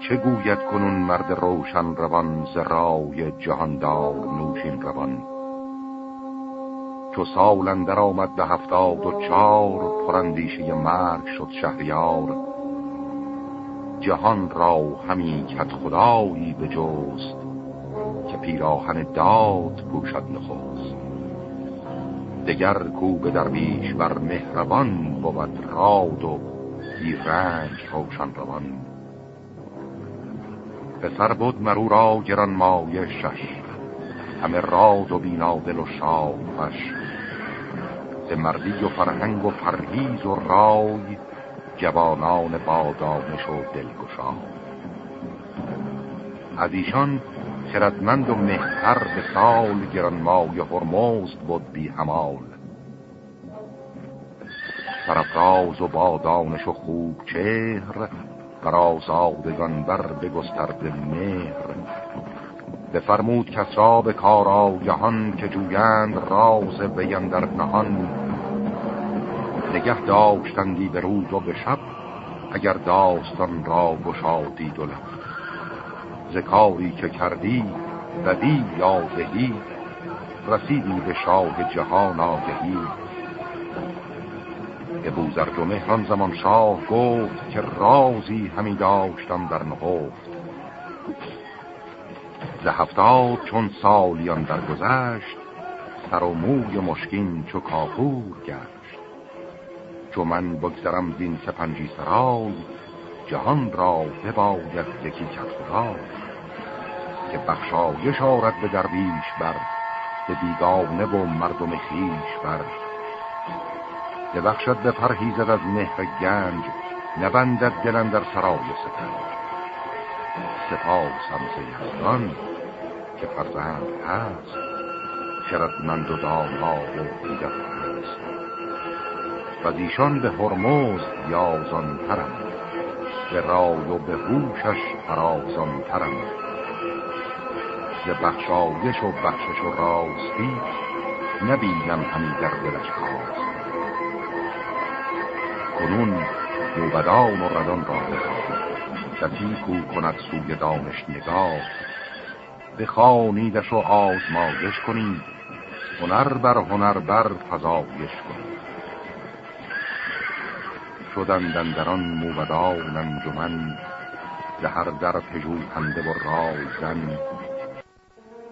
چه گوید کنون مرد روشن روان ز رای جهاندار نوشین روان؟ چو سال اندر آمد به هفتاد و چار پرندیشه مرگ شد شهریار. جهان را همی کت خدایی به جست که پیراهن داد پوشد نخوست دگر کو به درویش بر مهربان بود راد و بی رنج روشن روان. پسر بود مرو را گران مایه شش. همه راد و بینادل و شاهش به مردی و فرهنگ و پرهیز و رای جوانان بادانش و دلگشا از ایشان خردمند و مهتر به سال گرانمای هرمزد بود بی همال. سرفراز و بادانش و خوب چهر بر آزادگان بر بگسترد مهر بفرمود کس را به کار جهان که جویند راز ویم در نهان. نگه داشتندی به روز و به شب اگر داستان را گشادی دو ذکاری که کردی بدی یا بهی رسیدی به شاه جهان آگهی. به بوزرگ و مهران زمان شاه گفت که رازی همی داشتم در نهفت ز هفتاد چون سالیان در گذشت سر و موی مشکین چو کافور گشت. چو من بگذرم زین سپنجی سرای جهان را بباید یکی کرد که بخشایش آرد به درویش بر به بیگانه و مردم خیش بر. که بخشد به پرهیزد از مهر گنج نبندد دلن در سرای سپنج سپاس هم که فرزند هست خردمند و دانا و دیگر هست و دیشان به هرموز یازان ترم به رای و به هوشش فرازان ترم ز بخشایش و بخشش و راستی نبینم همی در دلش خواست کنون موبدان و ردان را کسی کو کند سوی دانش نگاه. بخوانیدش و آزمایش کنید هنر بر هنر بر فضایش کنید شدن دندران موبدان انجمن زهر در پژوهنده و رازن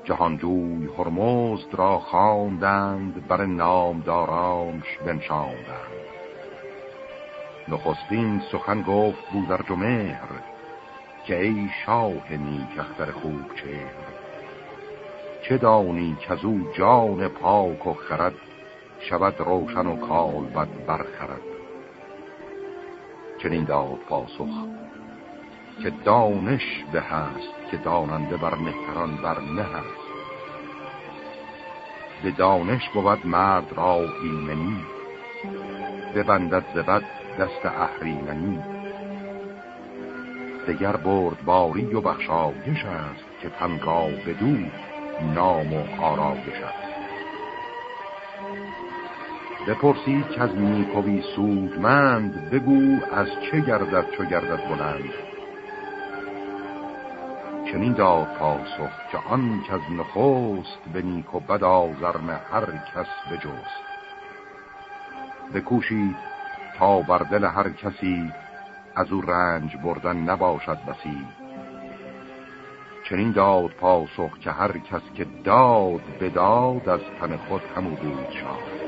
جهانجوی هرمزد را خواندند بر نامدارانش بنشاندند. نخستین سخن گفت بودرج و مهر که ای شاه نیک اختر خوب چهر چه دانی که او جان پاک و خرد شود روشن و کال بد برخرد. چنین داد پاسخ که دانش به هست که داننده بر مهتران بر نه هست. به دانش بود مرد را ایمنی ببندد زبد دست اهریمنی. دگر برد باری و بخشایش است که تن را بدو نام و آرایش است. بپرسید که از نیکوی سودمند بگو از چه گردد چو گردد بلند. چنین داد پاسخ که آن که از نخست به نیک و بد هر کس بجست. بکوشید تا بر دل هر کسی از او رنج بردن نباشد بسی. چنین داد پاسخ که هر کس که داد بداد از تن خود همو بود شاد.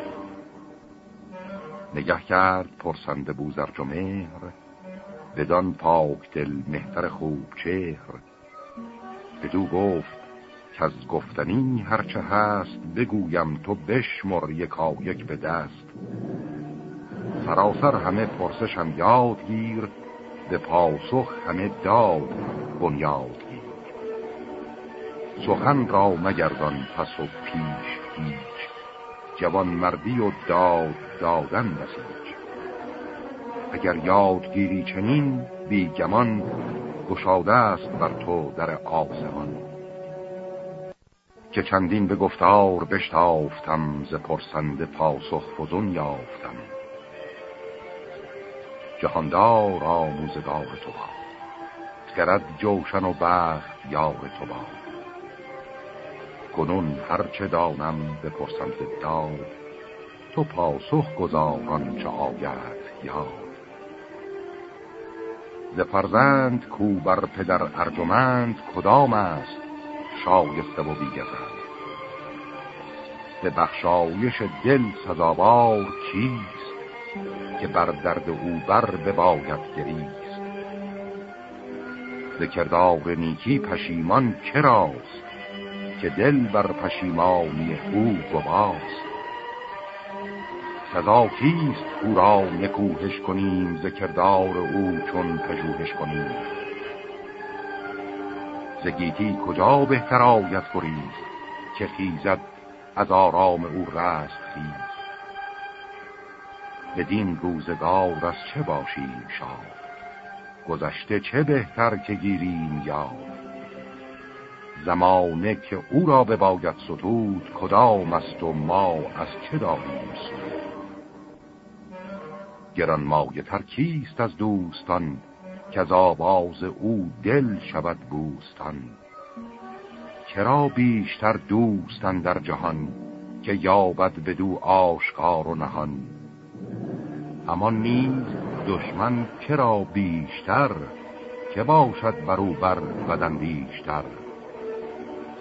نگه کرد پرسنده بوزرج و مهر بدان پاک دل مهتر خوب چهر. بدو گفت که از گفتنی هرچه هست بگویم تو بشمر یکا یک به دست. سراسر همه پرسشم یاد گیر به پاسخ همه داد بنیاد گیر. سخن را مگردان پس و پیش هیچ جوان مردی و داد دادن اگر یاد گیری چنین بی گمان گشاده است بر تو در آسمان. که چندین به گفتار بشتافتم ز پرسنده پاسخ فزون یافتم. جهاندار آموزگار تو باد خرد جوشن و بخت یار تو با. کنون هرچه دانم بپرسم ز داد تو پاسخ گذاران چه آید یاد. ز فرزند کو بر پدر ارجمند کدام است شایسته و بیگزند؟ به بخشایش دل سزاوار چیست؟ که بر درد او بر بباید گریست. ز کردار نیکی پشیمان چراست که دل بر پشیمانی او گواست. سزا کیست او را نکوهش کنیم ز کردار او چون پژوهش کنیم؟ ز گیتی کجا بهتر آید گریز که خیزد از آرام او رست خیز؟ بدین روزگار از چه باشیم شاد گذشته چه بهتر که گیریم یاد زمانه که او را به باید ستود کدام است و ما از چه داریم سود؟ گران تر کیست از دوستان که از آواز او دل شود بوستان؟ چرا بیشتر دوستان در جهان که یابد بدو آشکار و نهان؟ اما نیز دشمن چرا بیشتر؟ که باشد برو بر بدن بیشتر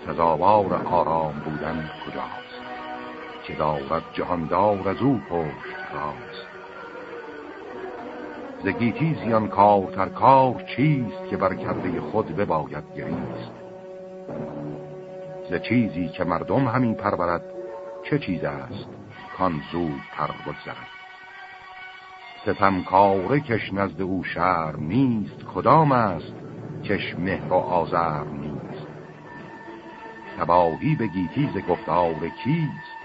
سزاوار آرام بودن کجاست؟ که دارد جهاندار از او پشت راست؟ زگیتی زیان کار تر کار چیست که بر کرده خود بباید گریست؟ ز چیزی که مردم همین پرورد چه چیز است کان زود پر بگذرد؟ ستمکاره کش نزد او شهر نیست کدام است؟ کش مهر و آزر نیست. تباهی به گیتی ز گفتار کیست؟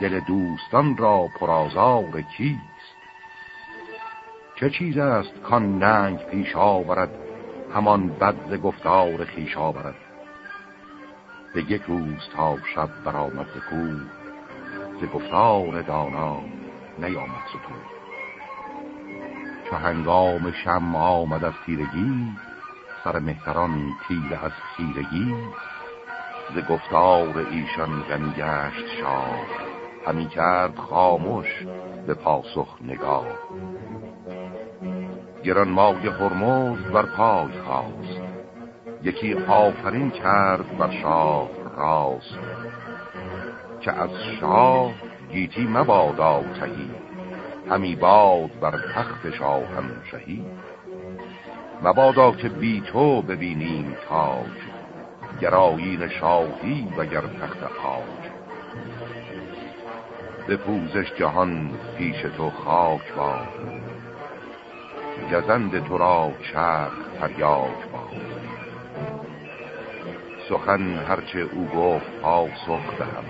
دل دوستان را پرازار کیست؟ چه چیز است کان ننگ پیش آورد همان بد گفتار خیش آورد؟ به یک روز تا شب برآمد ز کوه ز گفتار دانا نیامد ستون هنگام شم آمد از تیرگی سر مهتران تیر از خیرگی. ز گفتار ایشان غمی گشت شاه همی کرد خاموش به پاسخ نگاه. گرانمای هرمز بر پای خواست یکی آفرین کرد بر شاه راست. که از شاه گیتی مبادا تهی همی باد بر تخت شاهم شهی مبادا که بی تو ببینیم تاج گرایین شاهی و گر تخت آج. به پوزش جهان پیش تو خاک باد گزند تو را چرخ فریاد باد. سخن هرچه او گفت پاسخ دهم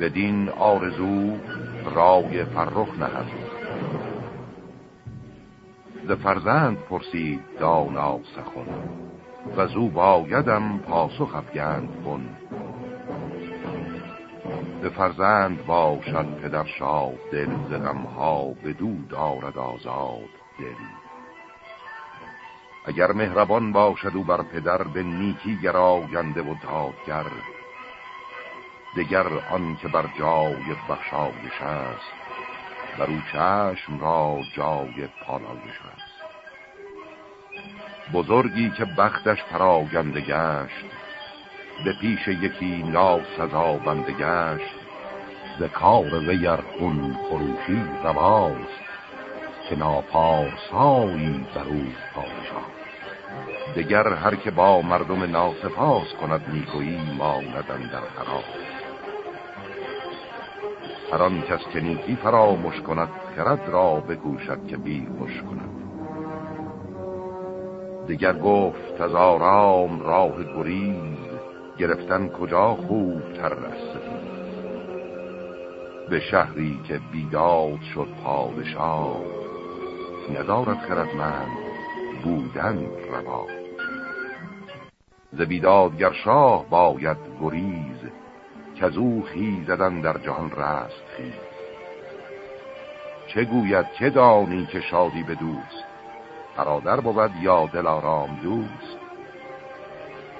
بدین آرزو رای فرخ نهم ز فرزند پرسید دانا سخن؟ و زو بایدم پاسخ افگند بن به فرزند باشد پدر شاد دل ز غمها بدو دارد آزاد دل. اگر مهربان باشد او بر پدر به نیکی گراینده و دادگر دگر آن که بر جای بخشایش است بر او چشم را جای پالایش است. بزرگی که بختش پراگنده گشت به پیش یکی ناسزا بنده گشت ز کار ویر خون خروشی رواست که ناپارسایی بر او پادشاه. دگر هر که با مردم ناسپاس کند نیکویی ماندن در خراب هر آن کس که نیکی فراموش کند خرد را بکوشد که بی خوش کند. دیگر گفت از آرام راه گریز گرفتن کجا خوب تر به شهری که بیداد شد پادشاه ندارد خردمند بودن روا. ز بیدادگر شاه باید گریز که از او خیزدن در جهان رست خیز. چه گوید چه دانی که شادی به دوست؟ برادر بود یا دلارام دوست؟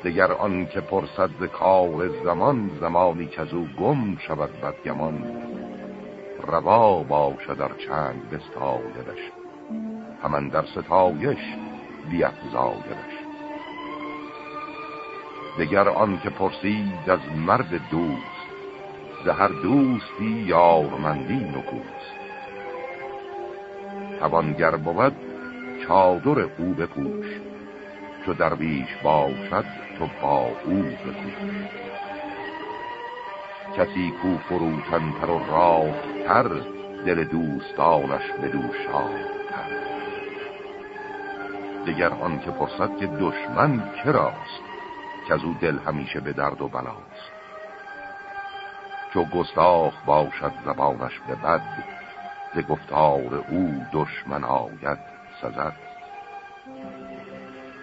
دگر آن که پرسد کار زمان زمانی که از او گم شود بدگمان روا باشد در چند بستایدش همان در ستایش بیفزایدش. دگر آن که پرسید از مرد دوست زهر دوستی یارمندی نکوست. توانگر بود چادر او بپوش چو درویش باشد تو با او بگوش کسی کو فروتنتر و راه تر دل دوستانش بدو تر دگر آن که پرسد که دشمن کراست که از او دل همیشه به درد و بلاست. چو گستاخ باشد زبانش به بد ز گفتار او دشمن آید سزد.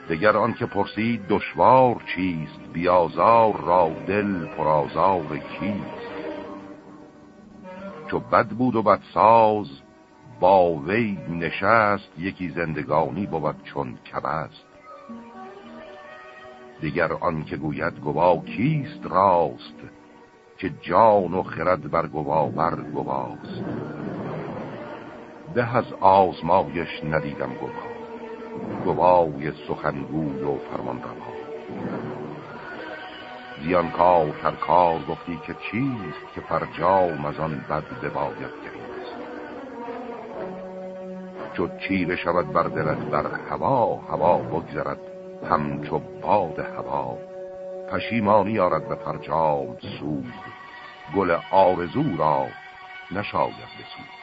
دگر آن که پرسید دشوار چیست بیازار را دل پرازار کیست. چو بد بود و بدساز با وی نشست یکی زندگانی بود چون کبست. دیگر آن که گوید گوا کیست راست که جان و خرد بر گواور گواست؟ به از آزمایش ندیدم گوا گوای سخنگوی و فرمان روا زیان کار هر کار گفتی که چیست که فرجام از آن بد بباید گریست. چو چیره شود بر دلت بر هوا هوا بگذرد. همچو باد هوا. پشیمانی آرد به فرجام سود گل آرزو را نشاید بسود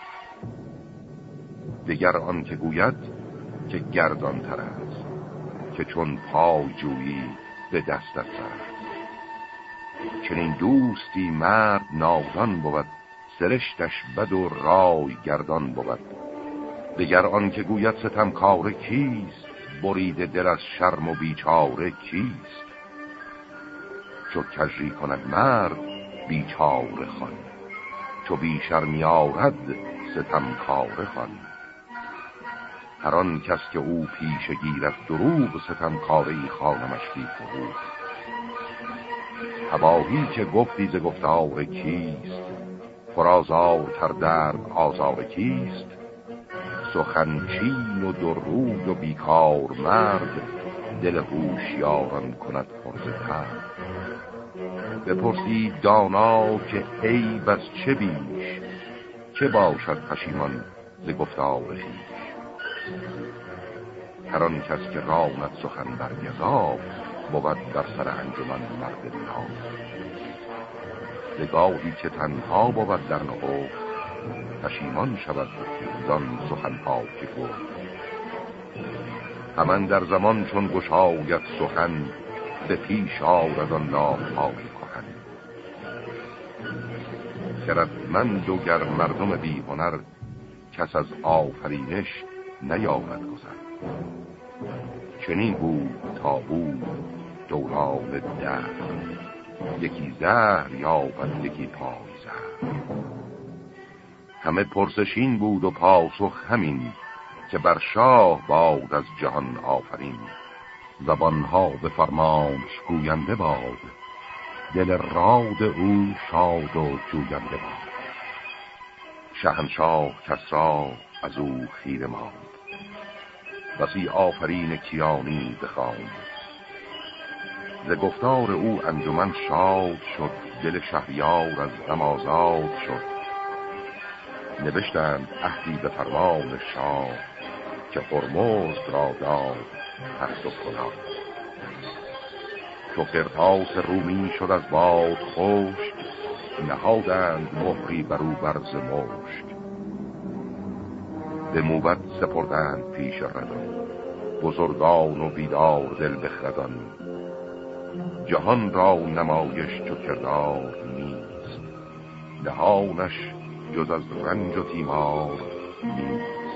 دیگر آن که گوید که گردان تر است که چون پای جویی به دستت است چنین دوستی مرد نادان بود سرشتش بد و رای گردان بود. دگر آن که گوید ستم کار کیست برید دل از شرم و بیچاره کیست؟ چو کجری کند مرد بیچاره خان چو بیشرمی آرد ستم کاره خان هر آن کس که او پیش گیرد دروغ کاری خانمش بی فروغ. تباهی که گفتی ز گفتار کیست؟ فرازار تر در آزار کیست؟ سخنچین و دروغ و بیکار مرد دل هوشیاران کند خرز تر. بپرسی دانا که ای بس چه بیش چه باشد پشیمان ز گفتار خیش هر آن کس که رامد سخن بر گذاب بود در سر انجمن مرد نام نگاهی که تنها بود در نقو پشیمان شود زان سخنها که گفت. همان در زمان چون گشاید سخن به پیش آرد آن های کهن. خردمند و گر مردم بی هنر کس از آفرینش نیامد گذر. چنین بود تا بود دوران ده یکی زهر یابد یکی پای زهر. همه پرسشین بود و پاسخ همین که بر شاه باد از جهان آفرین. زبانها به فرمانش گوینده باد. دل راد او شاد و جوینده باد. شهنشاه کسرا از او خیر ماد بسی آفرین کیانی بخواند. ز گفتار او انجمن شاد شد. دل شهریار از غم آزاد شد. نوشتند عهدی به فرمان شاه که هرمزد را داد تخت و کلاه. چو قرطاس رومی شد از باد خشک نهادند مهری بر او برز مشک. به موبت سپردند پیش ردان بزرگان و بیدار دل بخردان جهان را نمایش چو کردار نیست دهانش جز از رنج و تیمار. نیست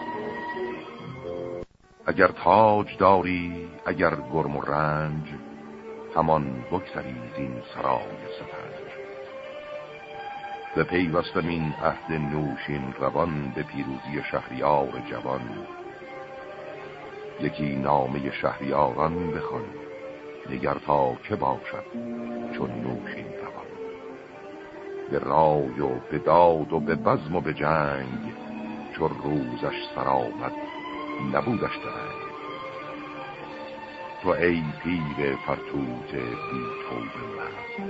اگر تاج داری اگر گرم و رنج همان بگذری زین سرای سپنج به پیوستم این عهد نوشین روان به پیروزی شهریار جوان. یکی نامه شهریاران بخوان نگر تا که باشد چون نوشین به رای و به داد و به بزم و به جنگ چون روزش سرآمد نبودش درنگ. تو ای پیر فرتوت بی توب من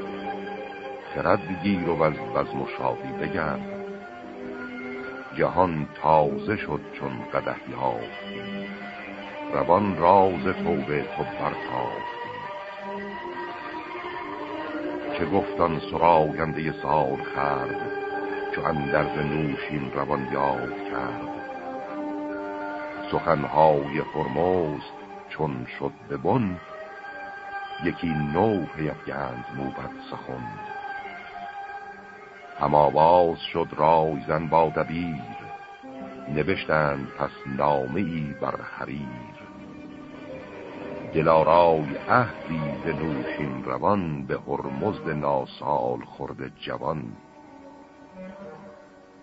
خرد گیر و از بزم و شادی بگرد. جهان تازه شد چون قده یافتی روان راز توبه تو برتافتی چه گفتان سراینده سال خرد چو اندرز نوشین روان یاد کرد. سخنهای فرموز چون شد به بن یکی نو پیفگند موبت سخن. هم آواز شد رایزن با دبیر نوشتند پس نامه بر حریر. دلارای عهدی به نوشین روان به هرمزد ناسال خورده جوان.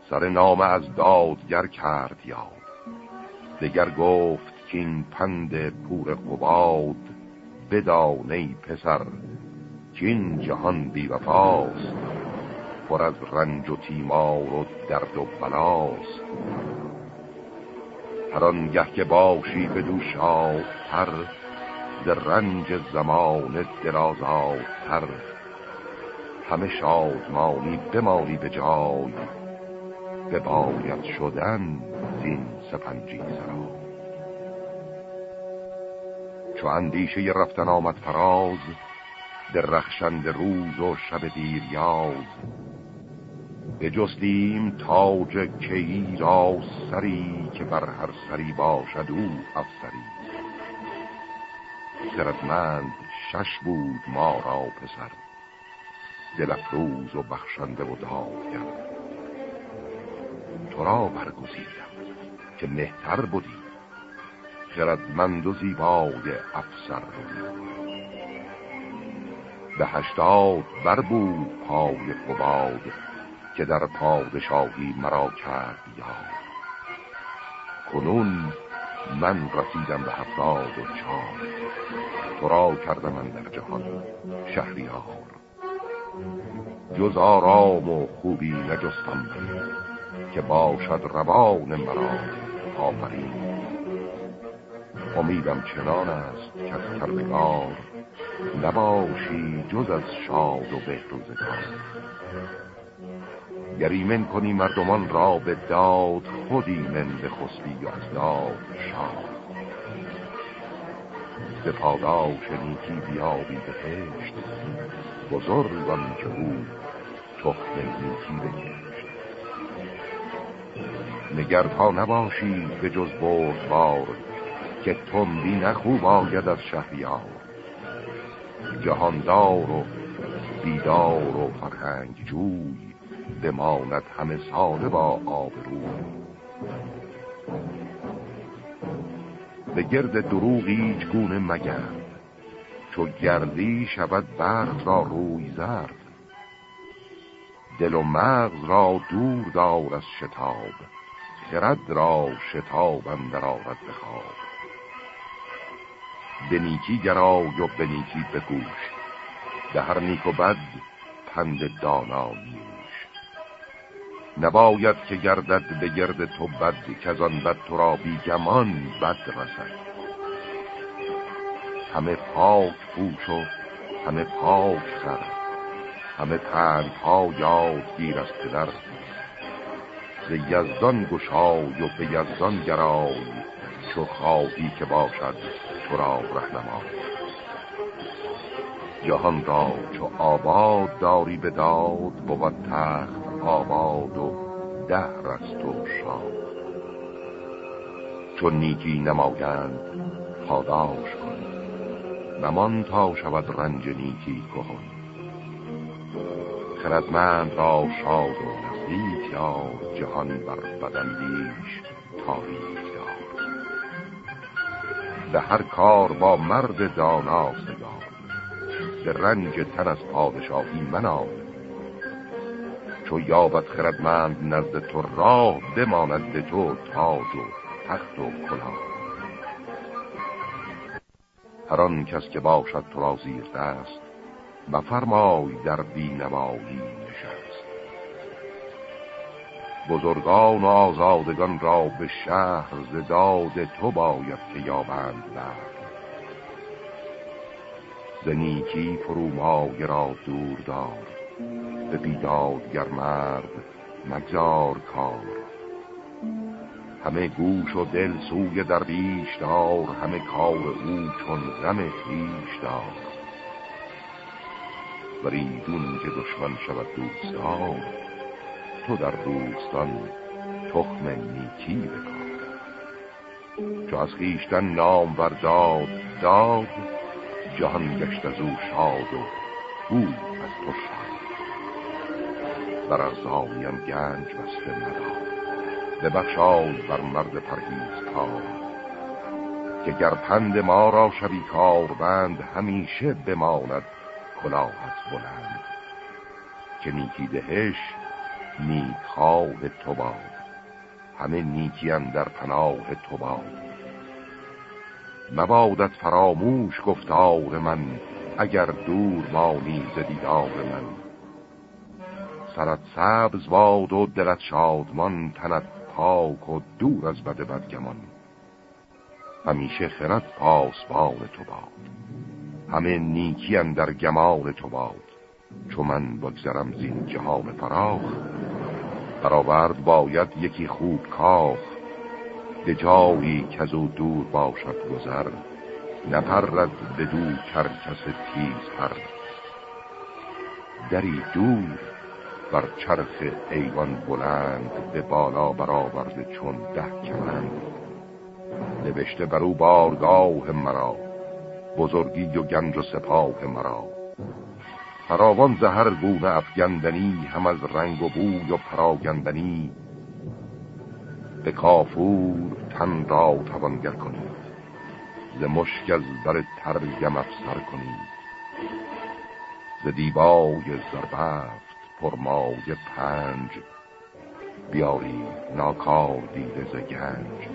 سر نامه از دادگر کرد یاد. دگر گفت که این پند پور قباد. بدانی پسر این جهان بیوفاست پر از رنج و تیمار و درد و بلاست. هر آنگه که باشی به دو شادتر ز رنج زمان درازاتر همه شادمانی بمانی به جای به باید شدن زین سپنجی سرا چو اندیشه رفتن آمد فراز درخشند روز و شب دیریاز بجستیم تاج کهی را سری که بر هر سری باشد او افسری. خردمند شش بود ما را پسر. دل افروز و بخشنده و دادگر تو را برگزیدم که مهتر بودی. خردمند و زیبای افسر بودی. به هشتاد بر بود پای قباد که در پادشاهی مرا کرد یاد. کنون من رسیدم به هفتاد و چار. تو را کردم من در جهان شهریار. جز آرام و خوبی نجستم که باشد روان مرا آفرین. امیدم چنان است که از کردگار نباشی جز از شاد و بهروزگار گر ایمن کنی مردمان را به داد خود ایمن به خسبی و از داد شاد. به پاداش نیکی بیابی به پشت بزرگان که بود تخم نیکی بکشت. نگر تا نباشی به جز بار که تندی نخوب آید از شهریار. جهاندار و بیدار و فرهنگ جوی بماند همه ساله با آبرو. به گرد دروغ هیچ گونه مگرد چو گردی شود برد را روی زرد. دل و مغز را دور دار از شتاب خرد را شتاب اندر آرد بخواب به نیکی گرای و به نیکی بگوش به هر نیک و بد پند دانا نباید که گردد به گرد تو بد که از آن بد تو را بیگمان بد رسد. همه پاک پوش و همه پاک سر همه ها یاد گیر از پدر. ز یزدان گشای و به یزدان گرای چو خواهی که باشد تو را رهنما جهان را چو آباد داری به داد بود تخت آباد و ده است و شاد. چون نیکی نمایند پاداش کن. نمان تا شود رنج نیکی کهن. خردمند را شاد و نزدیک یار جهان بر بدندیش تاریخ به هر کار با مرد دانا سگار به رنج تن از پادشاهی منال. چو یابد خردمند نزد تو راه بماند به تو تاج و تخت و کلاه. هر آن کس که باشد تو را زیر دست بفرمای در بینوایی نشست. بزرگان و آزادگان را به شهر زداد تو باید که یابند بر ز نیکی فرومایه را دور دار. به بیدادگر مرد مگذار کار. همه گوش و دل سوی درویش دار همه کار او چون غم خیش دار. وریدون که دشمن شود دوستان تو در دوستان تخم نیکی بکار. چو از خیشتن نام ورداد داد جهان گشت از او شاد و او از تو شاد. بر ارزانیم گنج بسته نداد ببخشاد بر مرد پرهیز کار. که گر پند ما را شبی کار بند همیشه بماند کلاه از بلند. که نیکی دهش نیک خواه تو باد همه نیکیان در پناه تو باد مبادت فراموش گفتار من اگر دور مانی ز دیدار من. سرت سبز باد و دلت شادمان تنت پاک و دور از بد بدگمان. همیشه خرد پاسبان تو باد. همه نیکی در گمان تو باد. چو من بگذرم زین جهان فراخ برآورد باید یکی خوب کاخ. به که از او دور باشد گذر نپرد به دو کرکس تیز هر دری دور بر چرخ ایوان بلند به بالا برآورده چون ده کمند. نوشته بر او بارگاه مرا بزرگی و گنج و سپاه مرا. فراوان زهر گونه افگندنی هم از رنگ و بوی و پراگندنی. به کافور تن را توانگر کنید ز مشک از بر ترگم افسر کنید ز دیبای زربفت پرمای پنج. بیاری ناکار دیده ز گنج.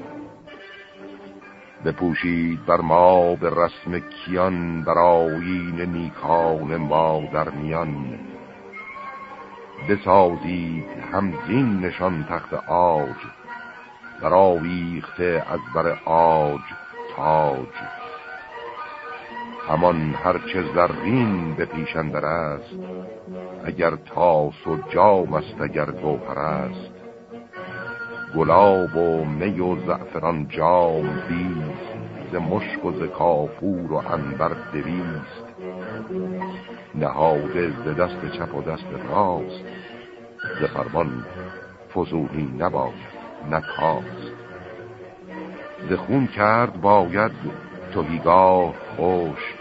بپوشید بر ما به رسم کیان بر آیین نیکان ما در میان. بسازید همزین نشان تخت آج برآویخته از بر آج تاج. همان هرچه زرین به پیشندر است اگر تاس و جام است اگر گوهر است. گلاب و می و زعفران جام بیست ز مشک و ز کافور و انبر دویست. نهاده ز دست چپ و دست راست ز فرمان فزونی نباید نکاست ز خون کرد باید توهیگاه خشک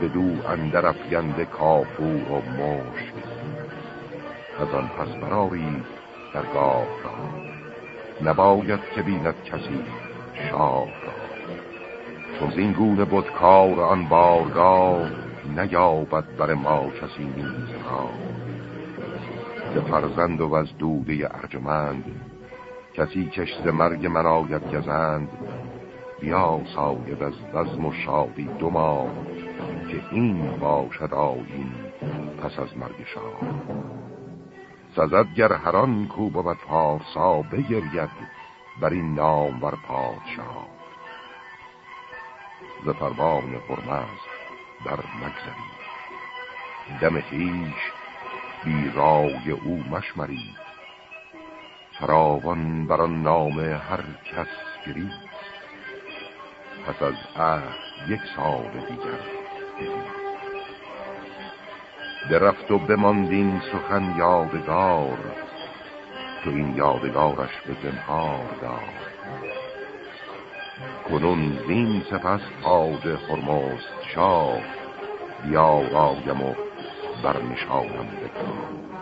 به دو اندر افگنده کافور و مشک. از آن پس براری در گاه را. نباید که بیند کسی شاه را. چون این گونه بدکار آن بارگاه نیابد بر ما کسی نیز را. ز فرزند و از دوده ارجمند کسی کش ز مرگ من آید گزند بیا ساید از بزم و شادی دو ماه. که این باشد آیین پس از مرگ شاه. سزد گر هران کو بود پارسا بگرید بر این نام بر پادشاه. ز فرمان هرمز در مگذری دم خیش بی رای او مشمرید فراوان بر آن نام هر کس گریست. پس از عهد یک سال دیگر درفت و بماندین سخن یادگار تو این یادگارش به زنهار دار. کنون زین سپس آج خرماست شاه رایم و برنشانم بکن